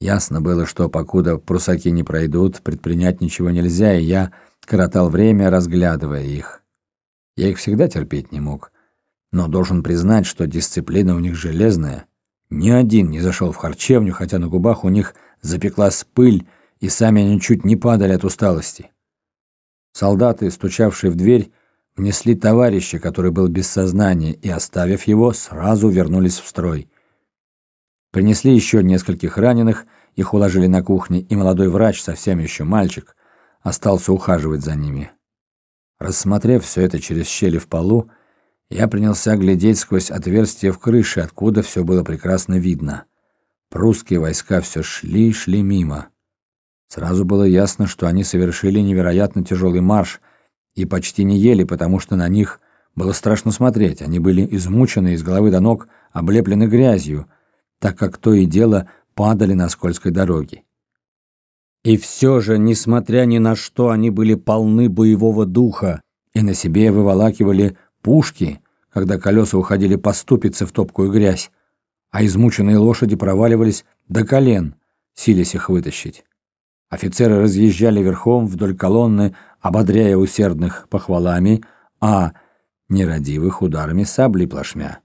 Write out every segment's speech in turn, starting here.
Ясно было, что покуда прусаки не пройдут, предпринять ничего нельзя, и я коротал время, разглядывая их. Я их всегда терпеть не мог, но должен признать, что дисциплина у них железная. Ни один не зашел в харчевню, хотя на губах у них запеклась пыль, и сами они чуть не падали от усталости. Солдаты, стучавшие в дверь, внесли товарища, который был без сознания, и, оставив его, сразу вернулись в строй. Принесли еще нескольких раненых, их уложили на кухне, и молодой врач, совсем еще мальчик, остался ухаживать за ними. Рассмотрев все это через щели в полу, я принялся глядеть сквозь отверстие в крыше, откуда все было прекрасно видно. Прусские войска все шли, шли мимо. Сразу было ясно, что они совершили невероятно тяжелый марш и почти не ели, потому что на них было страшно смотреть. Они были измучены из головы до ног, облеплены грязью, так как то и дело падали на скользкой дороге. И все же, несмотря ни на что, они были полны боевого духа и на себе выволакивали пушки, когда колеса уходили по ступице в топкую грязь, а измученные лошади проваливались до колен, силясь их вытащить. Офицеры разъезжали верхом вдоль колонны, ободряя усердных похвалами, а нерадивых ударами сабли плашмя.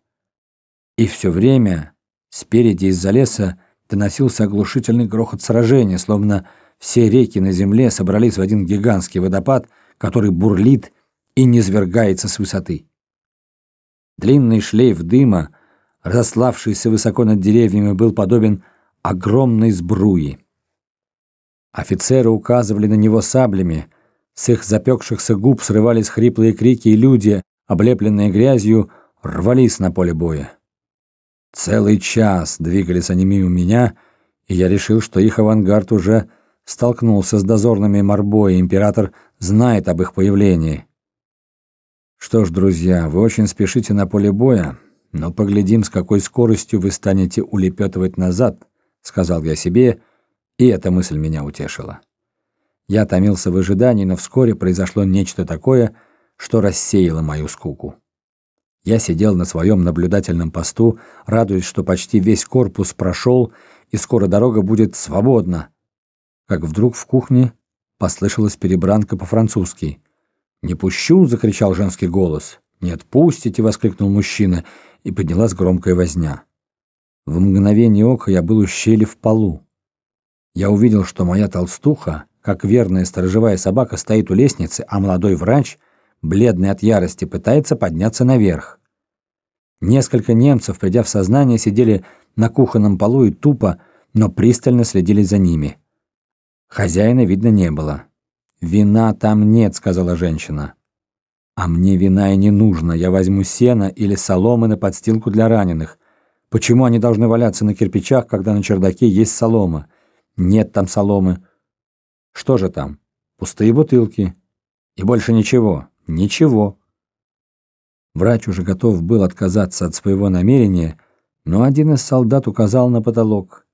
И все время Спереди из-за леса доносился оглушительный грохот сражения, словно все реки на земле собрались в один гигантский водопад, который бурлит и низвергается с высоты. Длинный шлейф дыма, разославшийся высоко над деревьями, был подобен огромной сбруи. Офицеры указывали на него саблями, с их запекшихся губ срывались хриплые крики, и люди, облепленные грязью, рвались на поле боя. Целый час двигались они мимо меня, и я решил, что их авангард уже столкнулся с дозорными Марбой, и император знает об их появлении. Что ж, друзья, вы очень спешите на поле боя, но поглядим, с какой скоростью вы станете улепетывать назад, сказал я себе, и эта мысль меня утешила. Я томился в ожидании, но вскоре произошло нечто такое, что рассеяло мою скуку. Я сидел на своем наблюдательном посту, радуясь, что почти весь корпус прошел, и скоро дорога будет свободна. Как вдруг в кухне послышалась перебранка по-французски. «Не пущу!» — закричал женский голос. «Не отпустите!» — воскликнул мужчина, и поднялась громкая возня. В мгновение ока я был у щели в полу. Я увидел, что моя толстуха, как верная сторожевая собака, стоит у лестницы, а молодой врач — бледный от ярости, пытается подняться наверх. Несколько немцев, придя в сознание, сидели на кухонном полу и тупо, но пристально следили за ними. Хозяина видно не было. «Вина там нет», — сказала женщина. «А мне вина и не нужно. Я возьму сено или соломы на подстилку для раненых. Почему они должны валяться на кирпичах, когда на чердаке есть солома? Нет там соломы. Что же там? Пустые бутылки. И больше ничего. Ничего. Врач уже готов был отказаться от своего намерения, но один из солдат указал на потолок.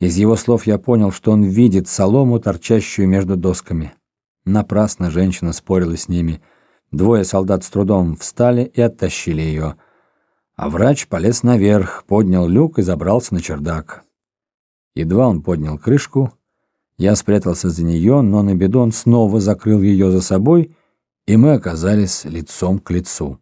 Из его слов я понял, что он видит солому, торчащую между досками. Напрасно женщина спорила с ними. Двое солдат с трудом встали и оттащили ее. А врач полез наверх, поднял люк и забрался на чердак. Едва он поднял крышку, я спрятался за нее, но на беду он снова закрыл ее за собой и мы оказались лицом к лицу.